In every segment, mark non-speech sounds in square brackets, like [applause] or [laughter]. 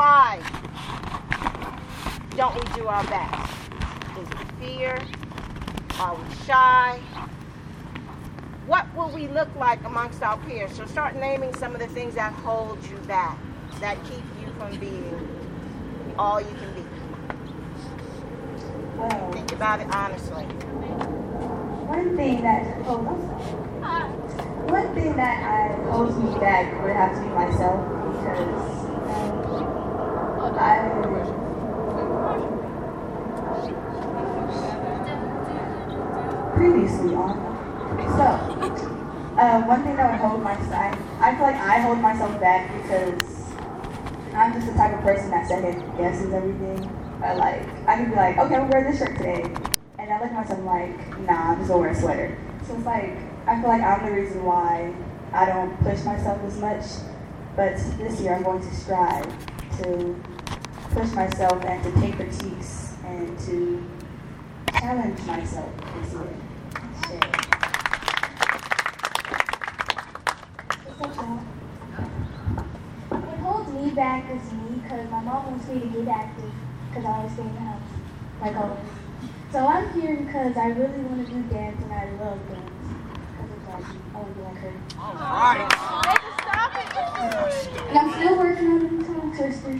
Why don't we do our best? Is it fear? Are we shy? What will we look like amongst our peers? So start naming some of the things that hold you back, that keep you from being all you can be. Well, Think about it honestly. one thing that oh. One thing that holds me back would have to be myself because um, previously on. So, uh, one thing that would hold my side, I feel like I hold myself back because I'm just the type of person that second guesses everything. I like, I can be like, okay, I'm wearing this shirt today. And I look at myself like, nah, I'm just gonna wear a sweater. So it's like, I feel like I'm the reason why I don't push myself as much. But this year I'm going to strive to push myself and to take critiques and to challenge myself this year. Share. What's up, y'all? What holds me back is me because my mom wants me to get active because I always stay in the house, like always. So I'm here because I really want to do dance and I love dance. Because it's like, I want to be like her. And I'm still working on it with my sisters. And that's all. So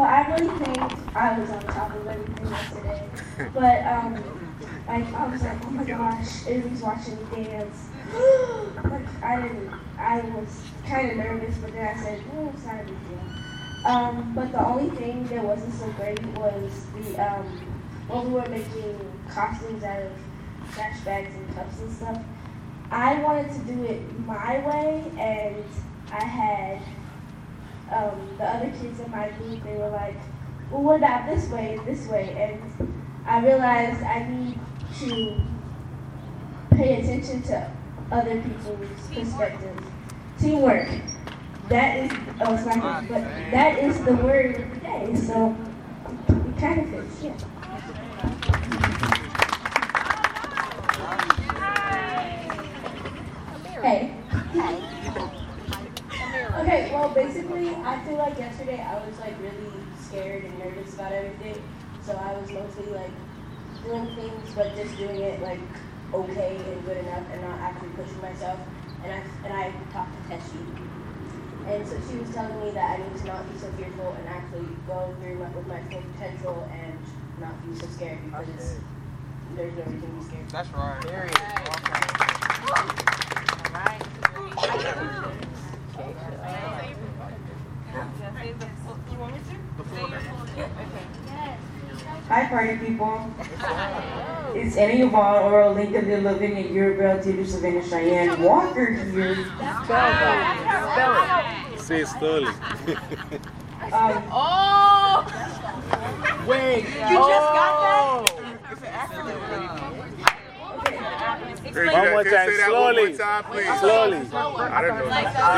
I really think I was on top of everything yesterday. But um like I was like, oh my gosh, everybody's watching me dance. [gasps] like I didn't I was kinda nervous but then I said, Oh, it's not a big deal. Um, but the only thing that wasn't so great was the um when we were making costumes out of trash bags and cups and stuff. I wanted to do it my way and I had um, the other kids in my group, they were like, well, what about this way and this way? And I realized I need to pay attention to other people's perspectives. Teamwork. That is, oh, it's not but that is the word of the day. So it kind of fits, yeah. Okay, well, basically, I feel like yesterday I was like really scared and nervous about everything. So I was mostly like doing things, but just doing it like okay and good enough, and not actually pushing myself. And I and I talked to Tessie, and so she was telling me that I need to not be so fearful and actually go through my, with my full potential and not be so scared because it's, there's no reason to be scared. That's right. Hi, party people. It's Annie Yvonne, Oral Lincoln, the Lavinia, Urabel, Tito, Savannah, Cheyenne, Walker here. Say it slowly. Um, Wait. You just got that? One more time, Say that one slowly. more time, please. Slowly. I don't know.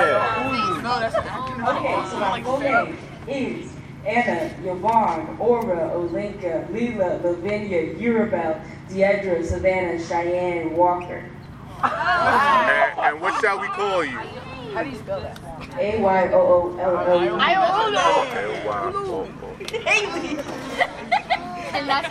Yeah. okay, so my full name is Anna, Yvonne, Aura, Olinka, Leela, Lavinia, Urabel, Deidre, Savannah, Cheyenne, Walker. And, and what shall we call you? How do you A Y O O L L E. Okay, wow. Haley. And that's